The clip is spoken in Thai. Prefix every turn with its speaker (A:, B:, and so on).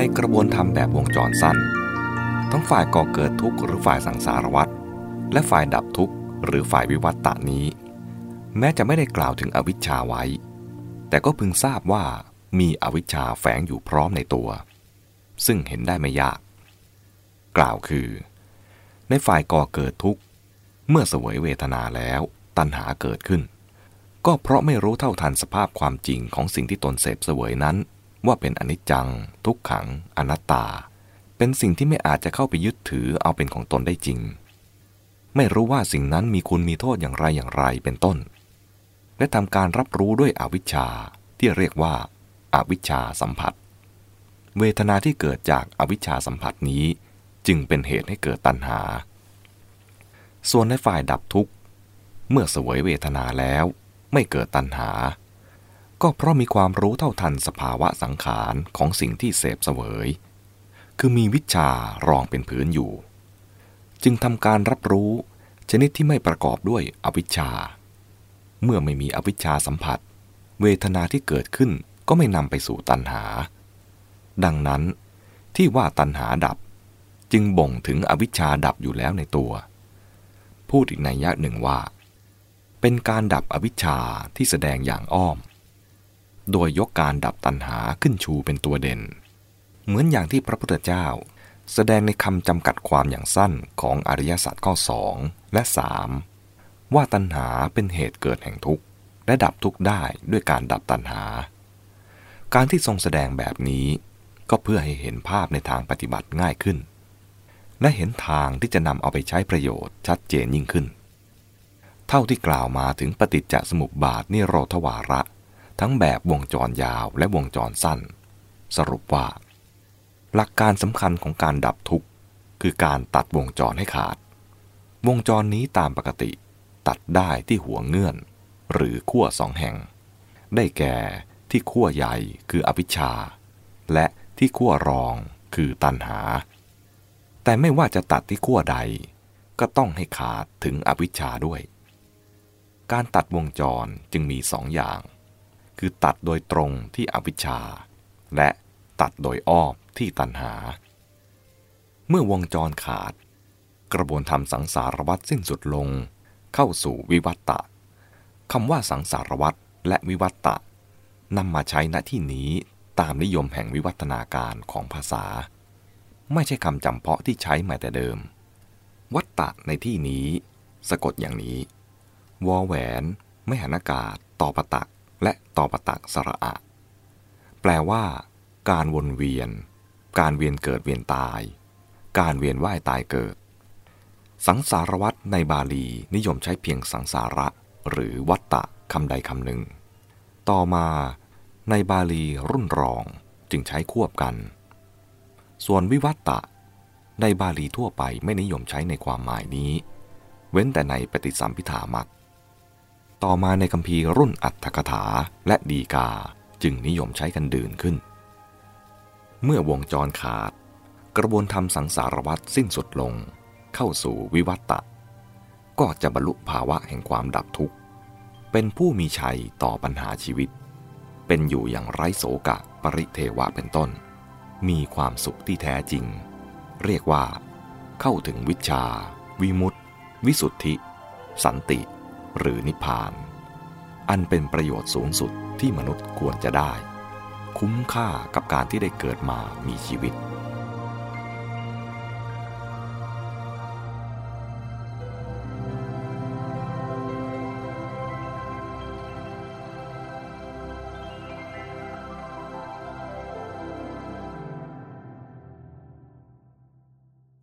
A: ในกระบวนธรรมแบบวงจรสั้น ทั้งฝ่ายก่อเกิดทุกข์หรือฝ่ายสังสารวัฏและฝ่ายดับทุกข์หรือฝ่ายวิวัตตะนี้ แม้จะไม่ได้กล่าวถึงอวิชชาไว้ แต่ก็พึงทราบว่ามีอวิชชาแฝงอยู่พร้อมในตัว ซึ่งเห็นได้ไม่ยาก กล่าวคือ ในฝ่ายก่อเกิดทุกข์ เมื่อเสวยเวทนาแล้วตัณหาเกิดขึ้น ก็เพราะไม่รู้เท่าทันสภาพความจริงของสิ่งที่ตนเสพเสวยนั้น ว่าเป็นอนิจจัง ทุกขัง อนัตตา เป็นสิ่งที่ไม่อาจจะเข้าไปยึดถือเอาเป็นของตนได้จริง ไม่รู้ว่าสิ่งนั้นมีคุณมีโทษอย่างไรอย่างไรเป็นต้น และทำการรับรู้ด้วยอวิชชาที่เรียกว่าอาวิชชาสัมผัส เวทนาที่เกิดจากอวิชชาสัมผัสนี้ จึงเป็นเหตุให้เกิดตัณหา ส่วนในฝ่ายดับทุกข์ เมื่อเสวยเวทนาแล้วไม่เกิดตัณหา ก็เพราะมีความรู้เท่าทันสภาวะสังขารของสิ่งที่เสพเสวย คือมีวิชารองเป็นผืนอยู่ จึงทำการรับรู้ชนิดที่ไม่ประกอบด้วยอวิชชา เมื่อไม่มีอวิชชาสัมผัส เวทนาที่เกิดขึ้นก็ไม่นำไปสู่ตัณหา ดังนั้นที่ว่าตัณหาดับจึงบ่งถึงอวิชชาดับอยู่แล้วในตัว พูดอีกในยะหนึ่งว่า เป็นการดับอวิชชาที่แสดงอย่างอ้อม โดยยกการดับตัณหาขึ้นชูเป็นตัวเด่น เหมือนอย่างที่พระพุทธเจ้า แสดงในคำจำกัดความอย่างสั้นของอริยสัจข้อสองและสามว่าตัณหาเป็นเหตุเกิดแห่งทุกข์ และดับทุกข์ได้ด้วยการดับตัณหา การที่ทรงแสดงแบบนี้ก็เพื่อให้เห็นภาพในทางปฏิบัติง่ายขึ้น และเห็นทางที่จะนำเอาไปใช้ประโยชน์ชัดเจนยิ่งขึ้น เท่าที่กล่าวมาถึงปฏิจจสมุปบาทนิโรธวาระ ทั้งแบบวงจรยาวและวงจรสั้น สรุปว่า หลักการสำคัญของการดับทุกข์ คือการตัดวงจรให้ขาด วงจรนี้ตามปกติ ตัดได้ที่หัวเงื่อน หรือขั้วสองแห่ง ได้แก่ที่ขั้วใหญ่คืออวิชชา และที่ขั้วรองคือตัณหา แต่ไม่ว่าจะตัดที่ขั้วใด ก็ต้องให้ขาดถึงอวิชชาด้วย การตัดวงจรจึงมีสองอย่าง คือตัดโดยตรงที่อวิชชา และตัดโดยอ้อมที่ตัณหา เมื่อวงจรขาด กระบวนธรรมสังสารวัตสิ้นสุดลง เข้าสู่วิวัตตะคำว่าสังสารวัตและวิวัตตะนำมาใช้ณที่นี้ตามนิยมแห่งวิวัฒนาการของภาษา ไม่ใช่คำจำเพาะที่ใช้มาแต่เดิม วัตตะในที่นี้ สะกดอย่างนี้ วอแหวน ไม่หันอากาศ ต่อปตัก และต่อปตักสระอะ แปลว่า การวนเวียน การเวียนเกิดเวียนตาย การเวียนว่ายตายเกิด สังสารวัตในบาลีนิยมใช้เพียงสังสาระ หรือวัตตะคำใดคำหนึ่ง ต่อมาในบาลีรุ่นรองจึงใช้ควบกัน ส่วนวิวัตตะ ในบาลีทั่วไปไม่นิยมใช้ในความหมายนี้ เว้นแต่ในปฏิสัมพิธามัก ต่อมาในคัมภีร์รุ่นอัตถกถาและดีกาจึงนิยมใช้กันดื่นขึ้น เมื่อวงจรขาด กระบวนธรรมสังสารวัตรสิ้นสุดลง เข้าสู่วิวัตตะ ก็จะบรรลุภาวะแห่งความดับทุกข์ เป็นผู้มีชัยต่อปัญหาชีวิต เป็นอยู่อย่างไร้โศกะปริเทวะเป็นต้น มีความสุขที่แท้จริง เรียกว่า เข้าถึงวิชา วิมุตติ วิสุทธิ สันติ หรือนิพพาน อันเป็นประโยชน์สูงสุดที่มนุษย์ควรจะได้ คุ้มค่ากับการที่ได้เกิดมามีชีวิต